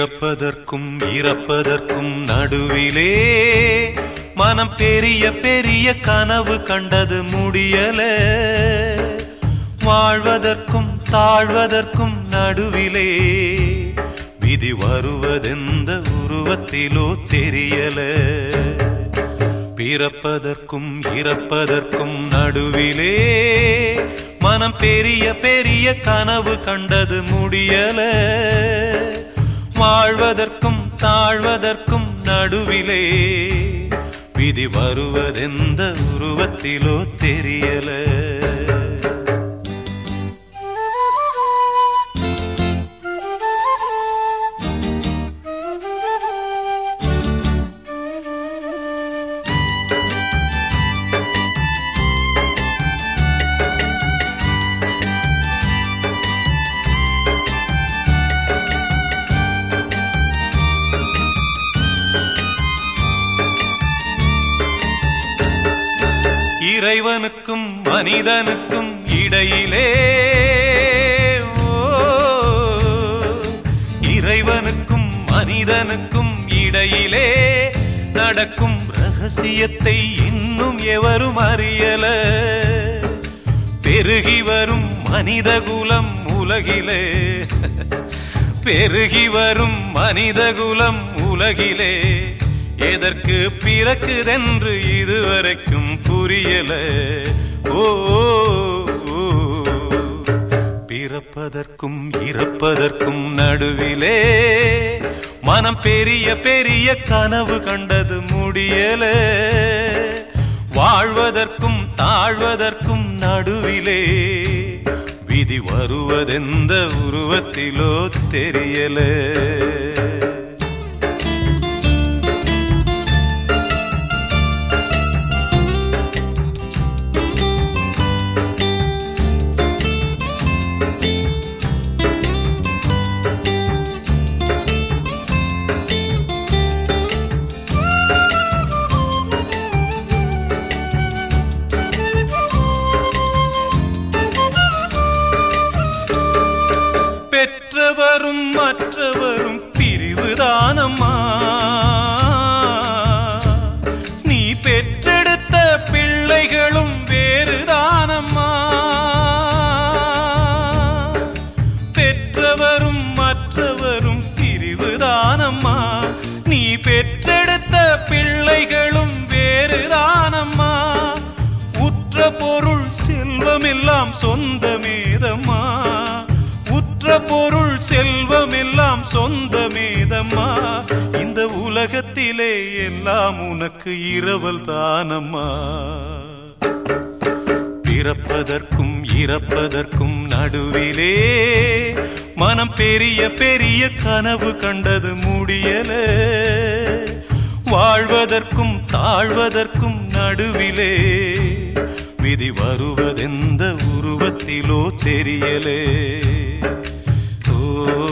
பிறப்பதற்கும் இறப்பதற்கும் நடுவிலே மனம் பெரிய பெரிய கனவு கண்டது முடியல. வாழ்வதற்கும் தாழ்வதற்கும் நடுவிலே விதி வருவதெந்த உருவத்திலோ தெரியல. பிறப்பதற்கும் இறப்பதற்கும் நடுவிலே மனம் பெரிய பெரிய கனவு கண்டது முடியல. வாழ்வதற்கும் தாழ்வதற்கும் நடுவிலே விதி வருவதெந்த உருவத்திலோ தெரியல. இறைவனுக்கும் மனிதனுக்கும் இடையிலே இறைவனுக்கும் மனிதனுக்கும் இடையிலே நடக்கும் ரகசியத்தை இன்னும் எவரும் அறியல. பெருகி வரும் மனித குலம் உலகிலே பெருகி வரும் மனித குலம் உலகிலே. எதற்கு பிறக்குதென்று இதுவரைக்கும் புரியல? ஓ பிறப்பதற்கும் இறப்பதற்கும் நடுவிலே மனம் பெரிய பெரிய கனவு கண்டது முடியல. வாழ்வதற்கும் தாழ்வதற்கும் நடுவிலே விதி வருவதெந்த உருவத்திலோ தெரியலே. வரும் பிரிவுதானம்மா நீ பெற்றெடுத்த பிள்ளைகளும் வேறுதானம்மா பெற்றவரும் மற்றவரும் பிரிவுதானம்மா நீ பெற்றெடுத்த பிள்ளைகளும் வேறுதானம்மா உற்ற பொருள் செல்வமெல்லாம் சொந்தம் உலகத்திலே எல்லாம் உனக்கு இரவல் தானம்மா. பிறப்பதற்கும் இறப்பதற்கும் நடுவிலே மனம் பெரிய பெரிய கனவு கண்டது முடியல. வாழ்வதற்கும் தாழ்வதற்கும் நடுவிலே விதி வருவதெந்த உருவத்திலோ தெரியலே. ஓ